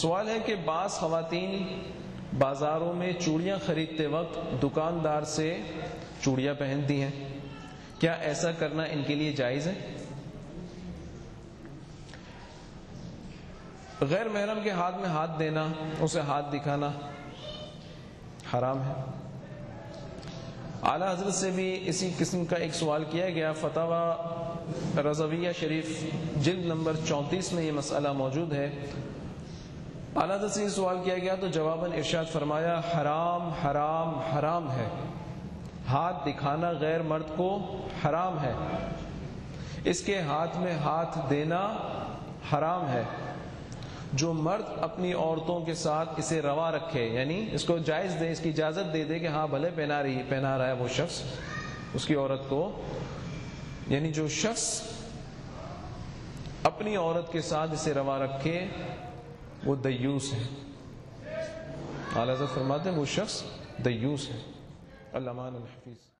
سوال ہے کہ بعض خواتین بازاروں میں چوڑیاں خریدتے وقت دکاندار سے چوڑیاں پہنتی ہیں۔ کیا ایسا کرنا ان کے لیے جائز ہے؟ غیر محرم کے ہاتھ میں ہاتھ دینا، اسے ہاتھ دکھانا حرام ہے۔ اعلی حضرت سے بھی اسی قسم کا ایک سوال کیا گیا۔ فتح رضویہ شریف جلد نمبر چونتیس میں یہ مسئلہ موجود ہے۔ اعلی حضرت سے یہ سوال کیا گیا تو جواباً ارشاد فرمایا، حرام حرام حرام ہے۔ ہاتھ دکھانا غیر مرد کو حرام ہے۔ اس کے ہاتھ میں ہاتھ دینا حرام ہے۔ جو مرد اپنی عورتوں کے ساتھ اسے روا رکھے یعنی اس کو جائز دے اس کی اجازت دے دے کہ ہاں بھلے پہنا رہی، پہنا رہا ہے وہ شخص، اس کی عورت کو۔ یعنی جو شخص اپنی عورت کے ساتھ اسے روا رکھے وہ دیوس ہے اعلیٰ فرماتے ہیں وہ شخص دیوس ہے علمان الحفیظ۔